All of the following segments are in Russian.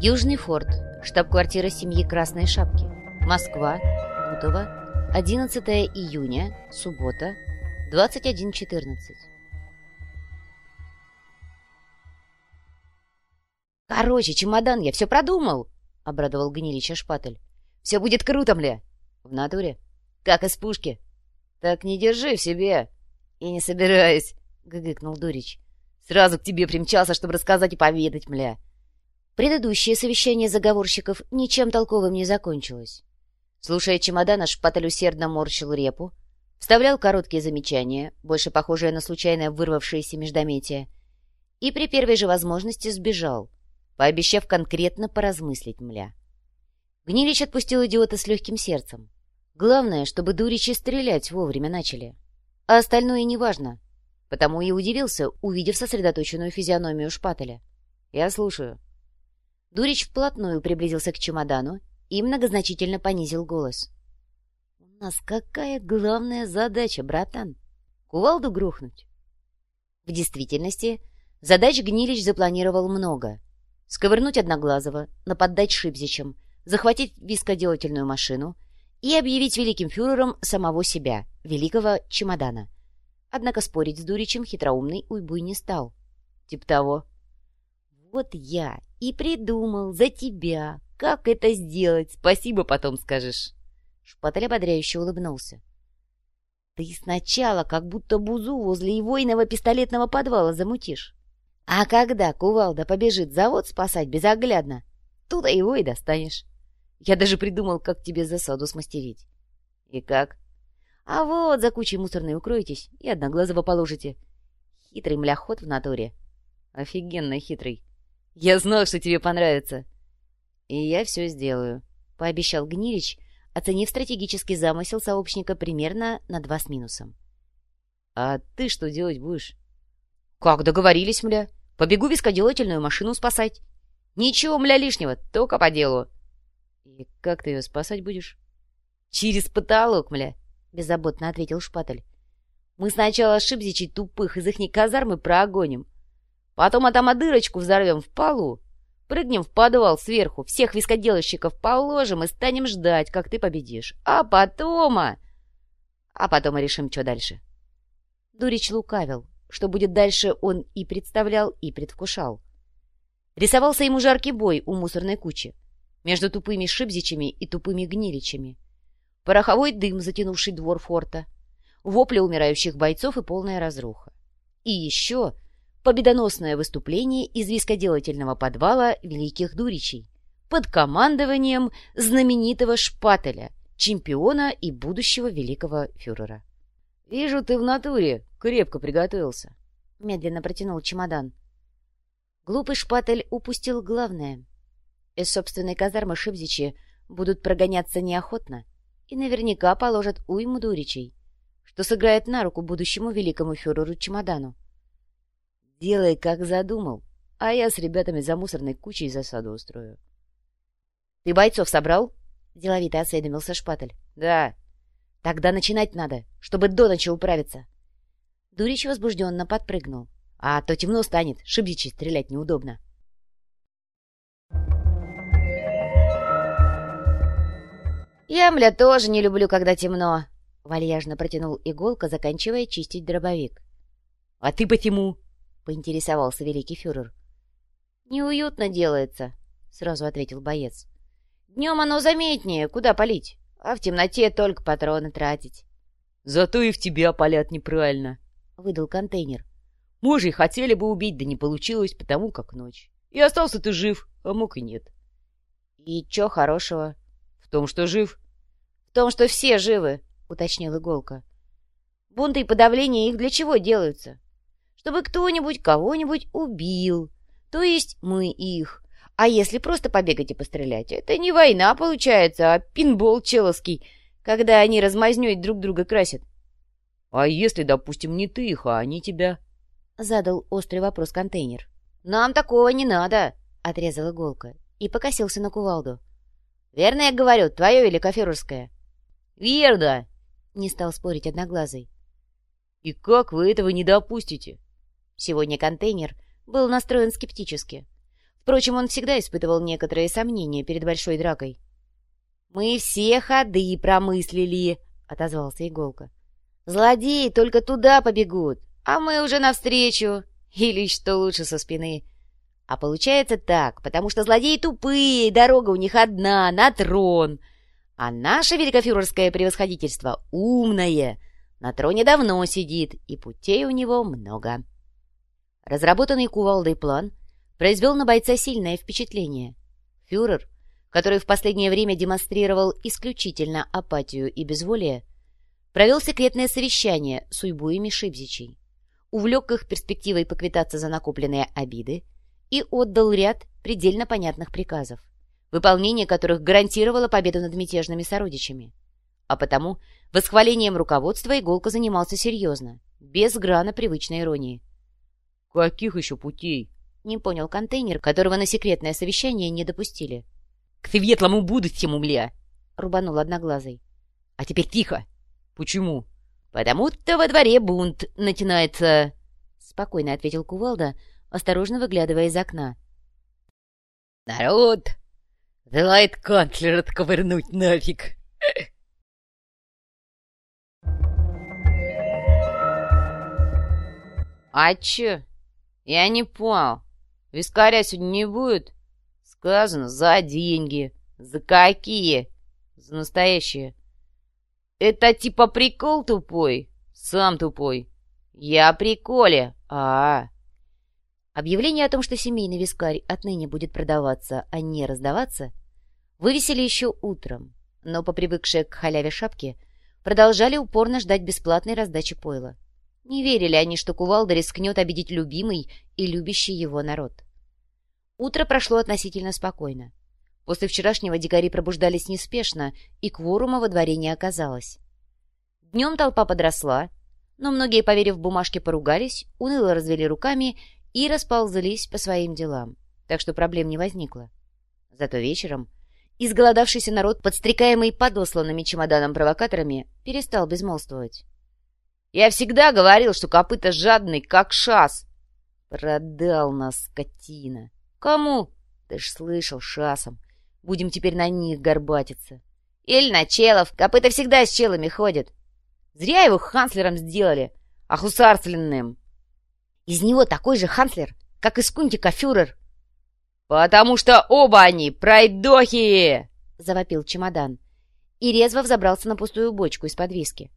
Южный форт, штаб-квартира семьи Красной Шапки. Москва, Бутово, 11 июня, суббота, 21.14. «Короче, чемодан, я все продумал!» — обрадовал Гнилича Шпатель. «Все будет круто, мля!» «В натуре?» «Как из пушки!» «Так не держи в себе!» «Я не собираюсь!» — гыгыкнул Дурич. «Сразу к тебе примчался, чтобы рассказать и поведать, мля!» Предыдущее совещание заговорщиков ничем толковым не закончилось. Слушая чемодана, Шпатель усердно морщил репу, вставлял короткие замечания, больше похожие на случайно вырвавшиеся междометия, и при первой же возможности сбежал, пообещав конкретно поразмыслить мля. Гнилич отпустил идиота с легким сердцем. Главное, чтобы дуричи стрелять вовремя начали. А остальное неважно. Потому и удивился, увидев сосредоточенную физиономию шпателя. «Я слушаю». Дурич вплотную приблизился к чемодану и многозначительно понизил голос. «У нас какая главная задача, братан? Кувалду грохнуть?» В действительности, задач Гнилич запланировал много. Сковырнуть Одноглазого, наподдать Шибзичем, захватить вискоделательную машину и объявить великим фюрером самого себя, великого чемодана. Однако спорить с Дуричем хитроумный уйбуй не стал. Тип того. «Вот я и придумал за тебя, как это сделать, спасибо потом скажешь». Шпатель ободряюще улыбнулся. «Ты сначала как будто бузу возле егойного пистолетного подвала замутишь. А когда кувалда побежит завод спасать безоглядно, туда его и достанешь. Я даже придумал, как тебе засаду смастерить». «И как?» «А вот за кучей мусорной укроетесь и одноглазого положите. Хитрый мляход в натуре». «Офигенно хитрый. Я знал, что тебе понравится. И я все сделаю, — пообещал Гнилич, оценив стратегический замысел сообщника примерно на два с минусом. А ты что делать будешь? Как договорились, мля? Побегу вискоделательную машину спасать. Ничего, мля, лишнего, только по делу. И как ты ее спасать будешь? Через потолок, мля, — беззаботно ответил Шпатель. Мы сначала шибзичей тупых из ихней казармы прогоним, Потом отама дырочку взорвем в полу. Прыгнем в подвал сверху, всех вискоделщиков положим и станем ждать, как ты победишь. А потом... А, а потом мы решим, что дальше. Дурич лукавил. Что будет дальше, он и представлял, и предвкушал. Рисовался ему жаркий бой у мусорной кучи между тупыми шибзичами и тупыми гниличами. Пороховой дым, затянувший двор форта, вопли умирающих бойцов и полная разруха. И еще победоносное выступление из вискоделательного подвала Великих Дуричей под командованием знаменитого Шпателя, чемпиона и будущего великого фюрера. «Вижу, ты в натуре крепко приготовился», — медленно протянул чемодан. Глупый Шпатель упустил главное. Из собственной казармы Шибзичи будут прогоняться неохотно и наверняка положат уйму дуричей, что сыграет на руку будущему великому фюреру чемодану. Делай, как задумал, а я с ребятами за мусорной кучей засаду устрою. — Ты бойцов собрал? — деловито осведомился Шпатель. — Да. — Тогда начинать надо, чтобы до ночи управиться. Дурич возбужденно подпрыгнул. — А то темно станет, шибичи стрелять неудобно. «Я, мля, тоже не люблю, когда темно», — вальяжно протянул иголка, заканчивая чистить дробовик. «А ты почему?» Поинтересовался великий фюрер. «Неуютно делается», — сразу ответил боец. «Днем оно заметнее, куда палить, а в темноте только патроны тратить». «Зато и в тебя палят неправильно», — выдал контейнер. «Мужей хотели бы убить, да не получилось, потому как ночь. И остался ты жив, а мог и нет». «И чё хорошего?» «В том, что жив». «В том, что все живы», — уточнил Иголка. «Бунты и подавления их для чего делаются? Чтобы кто-нибудь кого-нибудь убил. То есть мы их. А если просто побегать и пострелять, это не война получается, а пинбол человский, когда они размазнёй друг друга красят. — А если, допустим, не ты их, а они тебя? — задал острый вопрос контейнер. — Нам такого не надо, — отрезал иголка и покосился на кувалду. — Верно я говорю, твое великоферурское? — Верно, — не стал спорить одноглазый. — И как вы этого не допустите? Сегодня контейнер был настроен скептически. Впрочем, он всегда испытывал некоторые сомнения перед большой дракой. «Мы все ходы промыслили», — отозвался Иголка. «Злодеи только туда побегут, а мы уже навстречу, или, что лучше, со спины. А получается так, потому что злодеи тупые, дорога у них одна, на трон. А наше великофюрерское превосходительство умное, на троне давно сидит, и путей у него много». Разработанный кувалдой план произвел на бойца сильное впечатление. Фюрер, который в последнее время демонстрировал исключительно апатию и безволие, провел секретное совещание с уйбуями Шибзичей, увлек их перспективой поквитаться за накопленные обиды и отдал ряд предельно понятных приказов, выполнение которых гарантировало победу над мятежными сородичами. А потому восхвалением руководства Иголка занимался серьезно, без грана привычной иронии. «Каких еще путей?» Не понял контейнер, которого на секретное совещание не допустили. — К светлому будущему, мля! — рубанул одноглазый. — А теперь тихо! — Почему? — Потому-то во дворе бунт начинается, — спокойно ответил Кувалда, осторожно выглядывая из окна. — Народ! Желает канцлер отковырнуть нафиг! — А чё? Я не понял. Вискаря сегодня не будет? Сказано, за деньги. За какие? За настоящие. Это типа прикол тупой? Сам тупой. Я приколе. А, -а, а Объявление о том, что семейный вискарь отныне будет продаваться, а не раздаваться, вывесили еще утром, но, попривыкшие к халяве шапки, продолжали упорно ждать бесплатной раздачи пойла. Не верили они, что кувалда рискнет обидеть любимый и любящий его народ. Утро прошло относительно спокойно. После вчерашнего дикари пробуждались неспешно, и кворума во дворе не оказалось. Днем толпа подросла, но многие, поверив бумажке, поругались, уныло развели руками и расползались по своим делам, так что проблем не возникло. Зато вечером изголодавшийся народ, подстрекаемый подосланными чемоданом-провокаторами, перестал безмолвствовать. Я всегда говорил, что копыта жадный, как шас. Продал нас, скотина. Кому? Ты ж слышал, шасом. Будем теперь на них горбатиться. Или на челов. Копыта всегда с челами ходят. Зря его ханслером сделали, а хусарственным. Из него такой же ханслер, как из Кунтика фюрер. «Потому что оба они пройдохи!» — завопил чемодан. И резво взобрался на пустую бочку из-под виски.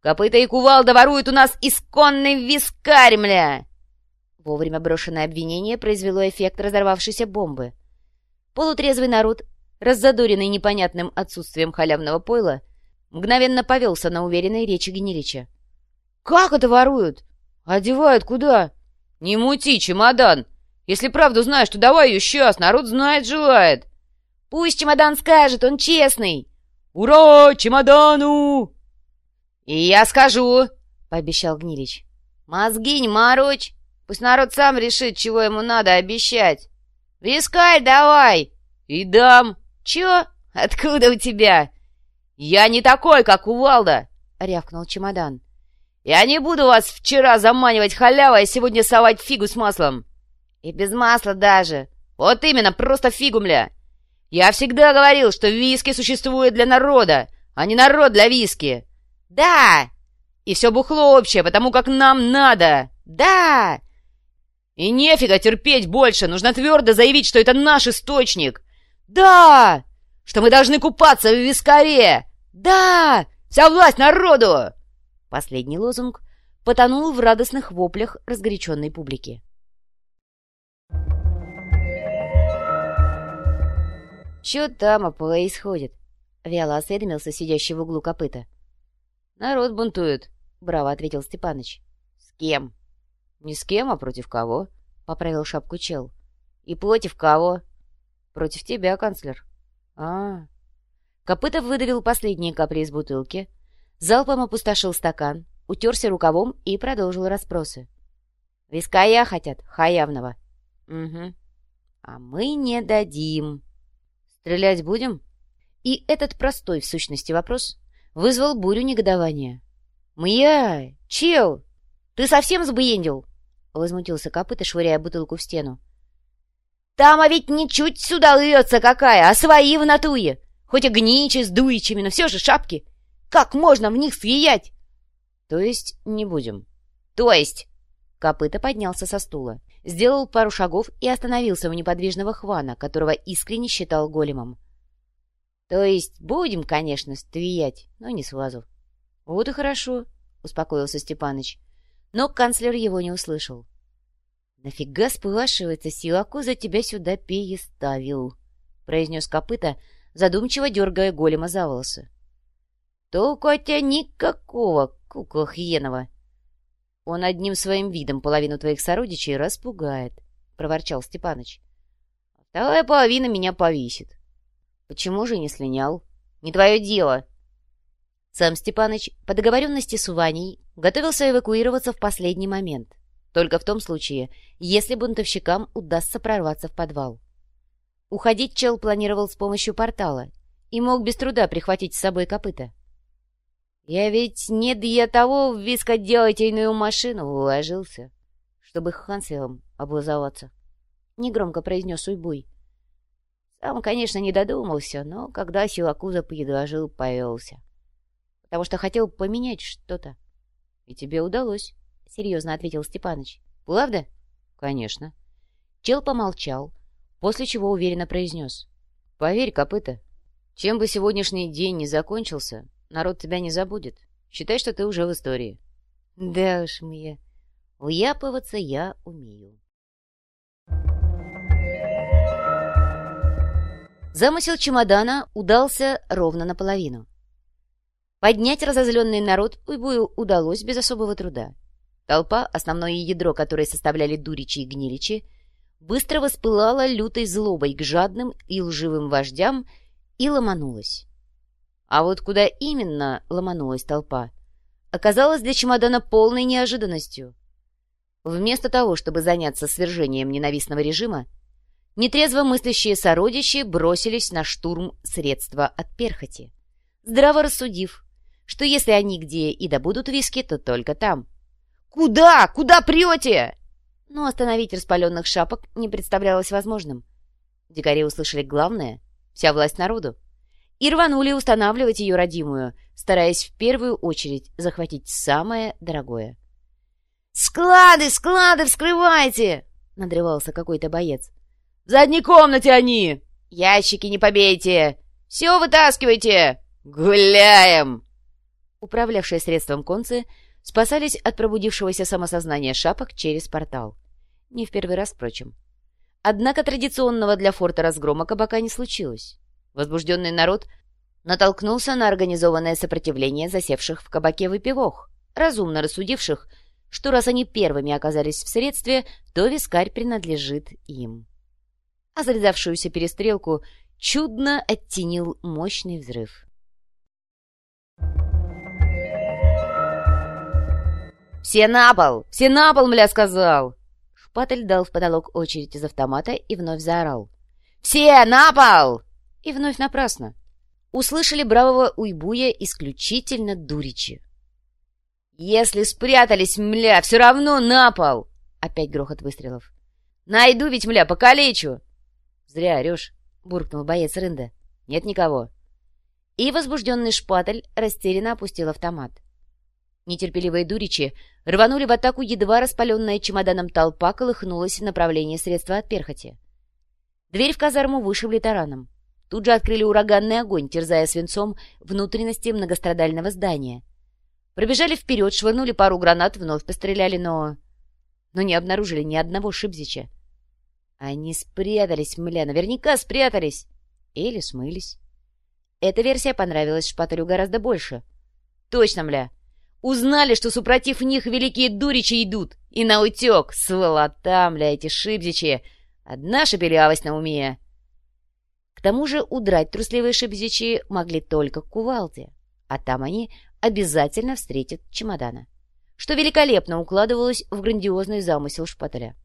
Копыта и кувалда воруют у нас исконный вискарь, мля!» Вовремя брошенное обвинение произвело эффект разорвавшейся бомбы. Полутрезвый народ, раззадоренный непонятным отсутствием халявного пойла, мгновенно повелся на уверенной речи Генерича. «Как это воруют? Одевают куда?» «Не мути, чемодан! Если правду знаешь, то давай ее сейчас, народ знает, желает!» «Пусть чемодан скажет, он честный!» «Ура, чемодану!» «И я скажу», — пообещал Гнилич. «Мозги не морочь. Пусть народ сам решит, чего ему надо обещать. Вискарь давай!» «И дам!» «Чё? Откуда у тебя?» «Я не такой, как Увалда!» — рявкнул чемодан. «Я не буду вас вчера заманивать халявой, а сегодня совать фигу с маслом!» «И без масла даже!» «Вот именно, просто фигу, мля!» «Я всегда говорил, что виски существует для народа, а не народ для виски!» «Да!» «И все бухло общее, потому как нам надо!» «Да!» «И нефига терпеть больше! Нужно твердо заявить, что это наш источник!» «Да!» «Что мы должны купаться в вискаре!» «Да!» «Вся власть народу!» Последний лозунг потонул в радостных воплях разгоряченной публики. «Чё там происходит?» — вяло осведомился сидящий в углу копыта. «Народ бунтует», — браво ответил Степаныч. «С кем?» «Не с кем, а против кого?» — поправил шапку чел. «И против кого?» «Против тебя, канцлер». А, -а, а Копытов выдавил последние капли из бутылки, залпом опустошил стакан, утерся рукавом и продолжил расспросы. «Виская хотят, хаявного». «Угу. А мы не дадим». «Стрелять будем?» И этот простой в сущности вопрос вызвал бурю негодования. «Мья! Чел! Ты совсем сбрендил?» — возмутился копыта, швыряя бутылку в стену. Там, а ведь ничуть сюда льется какая, а свои в натуе. Хоть и гничи с дуичами, но все же шапки. Как можно в них съеять? То есть не будем. То есть... Копыта поднялся со стула, сделал пару шагов и остановился у неподвижного Хвана, которого искренне считал големом. То есть будем, конечно, стриять, но не сразу. Вот и хорошо, успокоился Степаныч. Но канцлер его не услышал. «Нафига, спрашивается, Силаку за тебя сюда переставил?» — произнес копыта, задумчиво дергая голема за волосы. «Толку от тебя никакого, кукла хренова!» «Он одним своим видом половину твоих сородичей распугает», — проворчал Степаныч. «Вторая половина меня повисит». «Почему же не слинял?» «Не твое дело!» Сам Степаныч по договоренности с Ваней готовился эвакуироваться в последний момент. Только в том случае, если бунтовщикам удастся прорваться в подвал. Уходить Чел планировал с помощью портала и мог без труда прихватить с собой копыта. «Я ведь не для того в вискоделательную машину уложился, чтобы ханселом образоваться», — негромко произнес Уйбуй. Сам, конечно, не додумался, но когда Силакуза предложил, повелся. Потому что хотел поменять что-то. И тебе удалось. — серьезно ответил Степаныч. «Правда?» «Конечно». Чел помолчал, после чего уверенно произнес. «Поверь, копыта, чем бы сегодняшний день не закончился, народ тебя не забудет. Считай, что ты уже в истории». «Да уж мне, уяпываться я умею». Замысел чемодана удался ровно наполовину. Поднять разозленный народ Уйбую удалось без особого труда. Толпа, основное ядро которой составляли дуричи и гниличи, быстро воспылала лютой злобой к жадным и лживым вождям и ломанулась. А вот куда именно ломанулась толпа, оказалось для чемодана полной неожиданностью. Вместо того, чтобы заняться свержением ненавистного режима, нетрезво мыслящие сородичи бросились на штурм средства от перхоти, здраво рассудив, что если они где и добудут виски, то только там — «Куда? Куда прете?» Но остановить распаленных шапок не представлялось возможным. Дикари услышали главное — вся власть народу. И рванули устанавливать ее родимую, стараясь в первую очередь захватить самое дорогое. «Склады, склады вскрывайте!» — надрывался какой-то боец. «В задней комнате они!» «Ящики не побейте! Все вытаскивайте! Гуляем!» Управлявшие средством концы спасались от пробудившегося самосознания шапок через портал. Не в первый раз, впрочем. Однако традиционного для форта разгрома кабака не случилось. Возбужденный народ натолкнулся на организованное сопротивление засевших в кабаке выпивох, разумно рассудивших, что раз они первыми оказались в средстве, то вискарь принадлежит им. А завязавшуюся перестрелку чудно оттенил мощный взрыв. «Все на пол! Все на пол, мля, сказал!» Шпатель дал в потолок очередь из автомата и вновь заорал. «Все на пол!» И вновь напрасно. Услышали бравого уйбуя исключительно дуричи. «Если спрятались, мля, все равно на пол!» Опять грохот выстрелов. «Найду ведь, мля, покалечу!» «Зря орешь», — буркнул боец Рында. «Нет никого». И возбужденный шпатель растерянно опустил автомат. Нетерпеливые дуричи рванули в атаку, едва распаленная чемоданом толпа колыхнулась в направлении средства от перхоти. Дверь в казарму вышибли тараном. Тут же открыли ураганный огонь, терзая свинцом внутренности многострадального здания. Пробежали вперед, швырнули пару гранат, вновь постреляли, но... Но не обнаружили ни одного шибзича. Они спрятались, мля, наверняка спрятались. Или смылись. Эта версия понравилась Шпателю гораздо больше. Точно, мля. Узнали, что супротив них великие дуричи идут, и наутек, сволота, мля, эти шибзичи. Одна шепелявость на уме. К тому же удрать трусливые шибзичи могли только к кувалде, а там они обязательно встретят чемодана, что великолепно укладывалось в грандиозный замысел шпателя.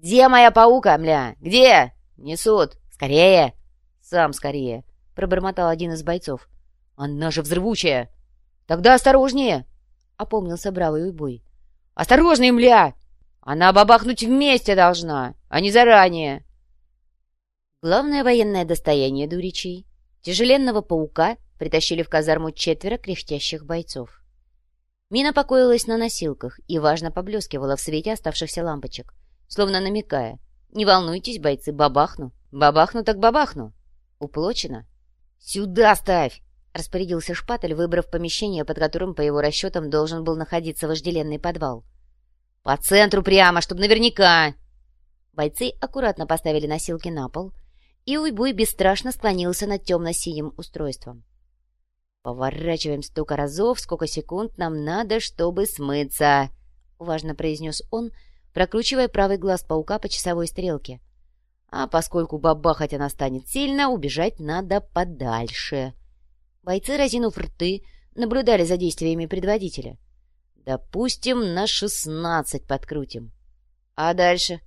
«Где моя паука, мля? Где? Несут! Скорее!» «Сам скорее!» — пробормотал один из бойцов. «Она же взрывучая!» «Тогда осторожнее!» — опомнился бравый уйбуй. «Осторожней, мля! Она бабахнуть вместе должна, а не заранее!» Главное военное достояние дуричей. Тяжеленного паука притащили в казарму четверо кряхтящих бойцов. Мина покоилась на носилках и важно поблескивала в свете оставшихся лампочек, словно намекая. «Не волнуйтесь, бойцы, бабахну. Бабахну так бабахну. Уплочено». «Сюда ставь!» — распорядился Шпатель, выбрав помещение, под которым, по его расчетам, должен был находиться вожделенный подвал. «По центру прямо, чтобы наверняка!» Бойцы аккуратно поставили носилки на пол, и Уйбуй бесстрашно склонился над темно-синим устройством. «Поворачиваем столько разов, сколько секунд нам надо, чтобы смыться», — важно произнес он, прокручивая правый глаз паука по часовой стрелке. «А поскольку бабахать она станет сильно, убежать надо подальше». Бойцы, разинув рты, наблюдали за действиями предводителя. «Допустим, на шестнадцать подкрутим. А дальше?»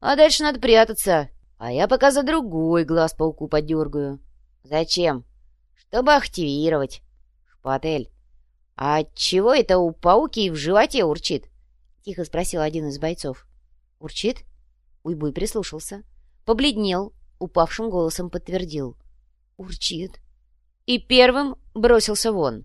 «А дальше надо прятаться, а я пока за другой глаз пауку подергаю». «Зачем?» чтобы активировать. Шпатель, а чего это у пауки в животе урчит? Тихо спросил один из бойцов. Урчит? Уйбуй прислушался. Побледнел, упавшим голосом подтвердил. Урчит. И первым бросился вон.